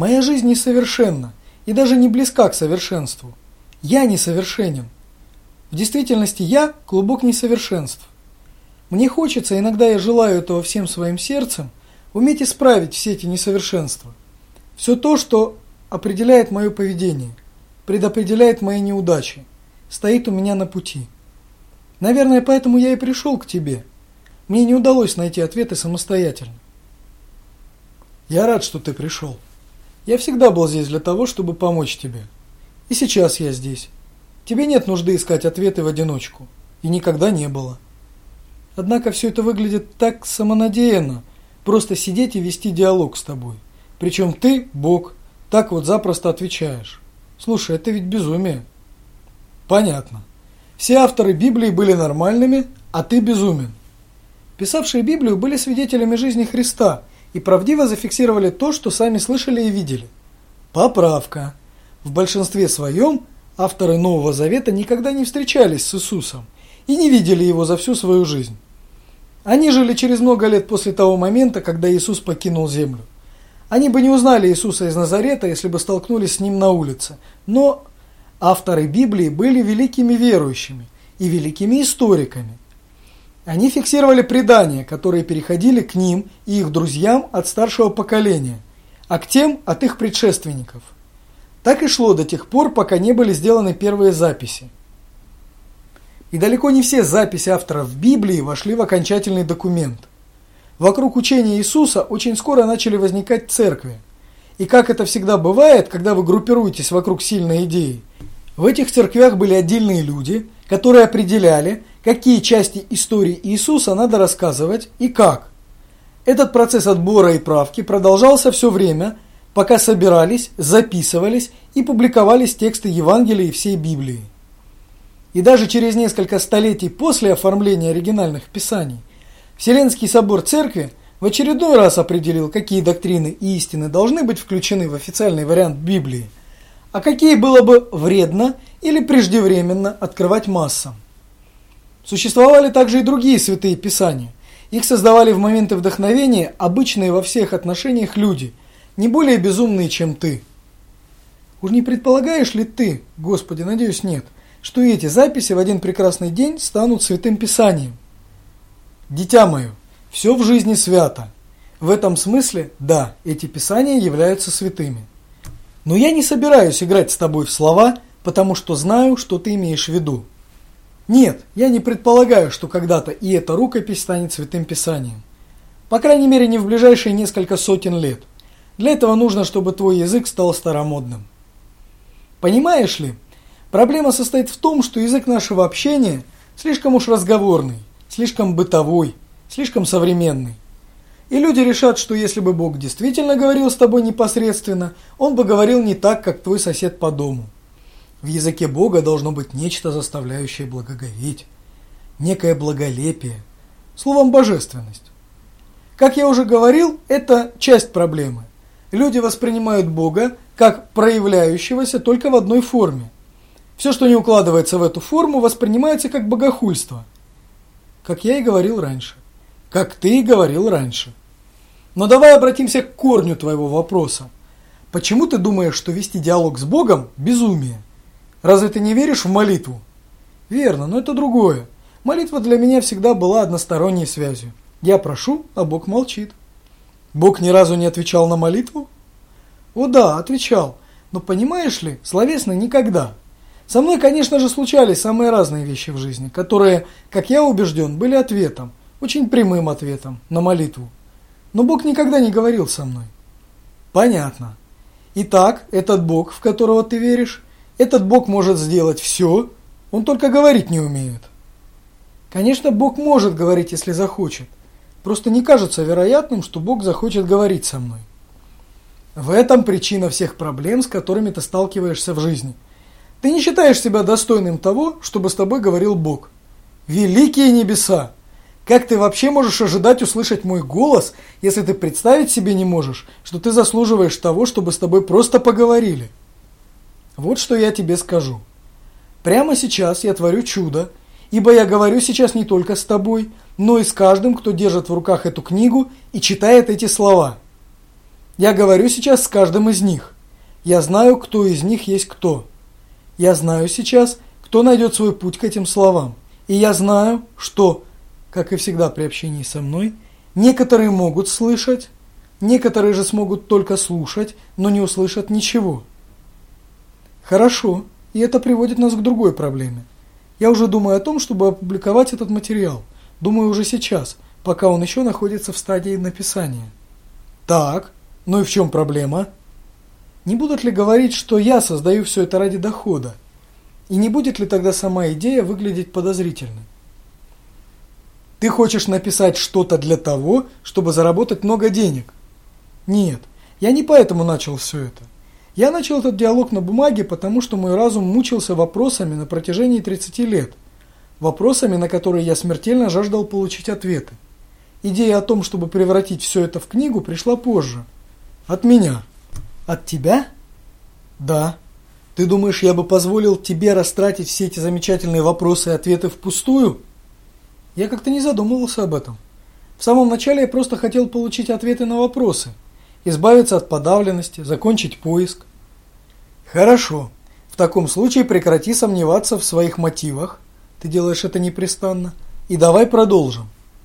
Моя жизнь несовершенна и даже не близка к совершенству. Я несовершенен. В действительности я – клубок несовершенств. Мне хочется, иногда я желаю этого всем своим сердцем, уметь исправить все эти несовершенства. Все то, что определяет мое поведение, предопределяет мои неудачи, стоит у меня на пути. Наверное, поэтому я и пришел к тебе. Мне не удалось найти ответы самостоятельно. Я рад, что ты пришел. Я всегда был здесь для того, чтобы помочь тебе. И сейчас я здесь. Тебе нет нужды искать ответы в одиночку. И никогда не было. Однако все это выглядит так самонадеянно. Просто сидеть и вести диалог с тобой. Причем ты, Бог, так вот запросто отвечаешь. Слушай, это ведь безумие. Понятно. Все авторы Библии были нормальными, а ты безумен. Писавшие Библию были свидетелями жизни Христа и правдиво зафиксировали то, что сами слышали и видели. Поправка. В большинстве своем авторы Нового Завета никогда не встречались с Иисусом и не видели его за всю свою жизнь. Они жили через много лет после того момента, когда Иисус покинул землю. Они бы не узнали Иисуса из Назарета, если бы столкнулись с ним на улице. Но авторы Библии были великими верующими и великими историками. Они фиксировали предания, которые переходили к ним и их друзьям от старшего поколения, а к тем от их предшественников. Так и шло до тех пор, пока не были сделаны первые записи. И далеко не все записи авторов Библии вошли в окончательный документ. Вокруг учения Иисуса очень скоро начали возникать церкви. И как это всегда бывает, когда вы группируетесь вокруг сильной идеи, в этих церквях были отдельные люди, которые определяли, какие части истории Иисуса надо рассказывать и как. Этот процесс отбора и правки продолжался все время, пока собирались, записывались и публиковались тексты Евангелия и всей Библии. И даже через несколько столетий после оформления оригинальных писаний Вселенский собор церкви в очередной раз определил, какие доктрины и истины должны быть включены в официальный вариант Библии, а какие было бы вредно или преждевременно открывать массам. Существовали также и другие святые писания. Их создавали в моменты вдохновения обычные во всех отношениях люди, не более безумные, чем ты. Уж не предполагаешь ли ты, Господи, надеюсь, нет, что эти записи в один прекрасный день станут святым писанием? Дитя мое, все в жизни свято. В этом смысле, да, эти писания являются святыми. Но я не собираюсь играть с тобой в слова, потому что знаю, что ты имеешь в виду. Нет, я не предполагаю, что когда-то и эта рукопись станет святым писанием. По крайней мере, не в ближайшие несколько сотен лет. Для этого нужно, чтобы твой язык стал старомодным. Понимаешь ли, проблема состоит в том, что язык нашего общения слишком уж разговорный слишком бытовой, слишком современный. И люди решат, что если бы Бог действительно говорил с тобой непосредственно, Он бы говорил не так, как твой сосед по дому. В языке Бога должно быть нечто, заставляющее благоговеть, некое благолепие, словом божественность. Как я уже говорил, это часть проблемы. Люди воспринимают Бога как проявляющегося только в одной форме. Все, что не укладывается в эту форму, воспринимается как богохульство – как я и говорил раньше. Как ты и говорил раньше. Но давай обратимся к корню твоего вопроса. Почему ты думаешь, что вести диалог с Богом – безумие? Разве ты не веришь в молитву? Верно, но это другое. Молитва для меня всегда была односторонней связью. Я прошу, а Бог молчит. Бог ни разу не отвечал на молитву? О да, отвечал. Но понимаешь ли, словесно никогда. Со мной, конечно же, случались самые разные вещи в жизни, которые, как я убежден, были ответом, очень прямым ответом на молитву. Но Бог никогда не говорил со мной. Понятно. Итак, этот Бог, в которого ты веришь, этот Бог может сделать все, он только говорить не умеет. Конечно, Бог может говорить, если захочет. Просто не кажется вероятным, что Бог захочет говорить со мной. В этом причина всех проблем, с которыми ты сталкиваешься в жизни – ты не считаешь себя достойным того, чтобы с тобой говорил Бог. Великие небеса! Как ты вообще можешь ожидать услышать мой голос, если ты представить себе не можешь, что ты заслуживаешь того, чтобы с тобой просто поговорили? Вот что я тебе скажу. Прямо сейчас я творю чудо, ибо я говорю сейчас не только с тобой, но и с каждым, кто держит в руках эту книгу и читает эти слова. Я говорю сейчас с каждым из них. Я знаю, кто из них есть кто. Я знаю сейчас, кто найдет свой путь к этим словам. И я знаю, что, как и всегда при общении со мной, некоторые могут слышать, некоторые же смогут только слушать, но не услышат ничего. Хорошо, и это приводит нас к другой проблеме. Я уже думаю о том, чтобы опубликовать этот материал. Думаю уже сейчас, пока он еще находится в стадии написания. Так, ну и в чем проблема? Не будут ли говорить, что я создаю все это ради дохода? И не будет ли тогда сама идея выглядеть подозрительной? Ты хочешь написать что-то для того, чтобы заработать много денег? Нет, я не поэтому начал все это. Я начал этот диалог на бумаге, потому что мой разум мучился вопросами на протяжении 30 лет. Вопросами, на которые я смертельно жаждал получить ответы. Идея о том, чтобы превратить все это в книгу, пришла позже. От меня. От тебя? Да. Ты думаешь, я бы позволил тебе растратить все эти замечательные вопросы и ответы впустую? Я как-то не задумывался об этом. В самом начале я просто хотел получить ответы на вопросы, избавиться от подавленности, закончить поиск. Хорошо. В таком случае прекрати сомневаться в своих мотивах. Ты делаешь это непрестанно. И давай продолжим.